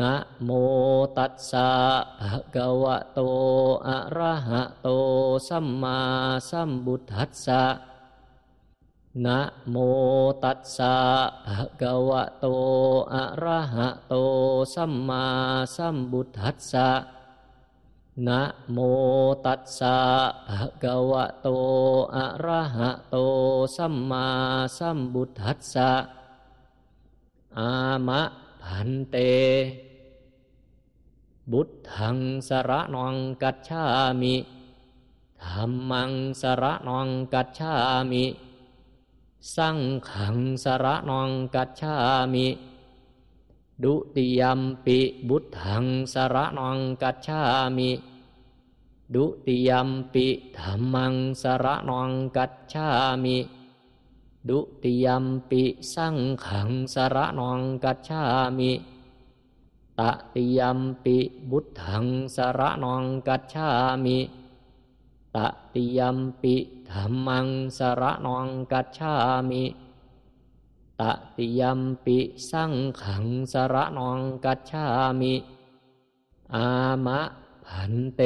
นะโมตัสสะภะคะวะโต อะระหะโต สัมมาสัมพุทธัสสะนะโมตัสสะภะคะวะโต อะระหะโต สัมมาสัมพุทธัสสะนะโมตัสสะภะคะวะโต อะระหะโต สัมมาสัมพุทธัสสะอามะ พันเต บุตทังสระนองกัจฉามิธรรมังสระนองกัจฉามิสังขังสระนองกัจฉามิ ดุติยมปิบุตทังสระนองกัจฉามิ ดุติยมปิธรรมังสระนองกัจฉามิ ดุติยมปิสังขังสระนองกัจฉามิตติยมปิบุตถังสระนองกัจฉามิตติยมปิธรรมังสระนองกัจฉามิตติยมปิสังขังสระนองกัจฉามิ อามะพันเต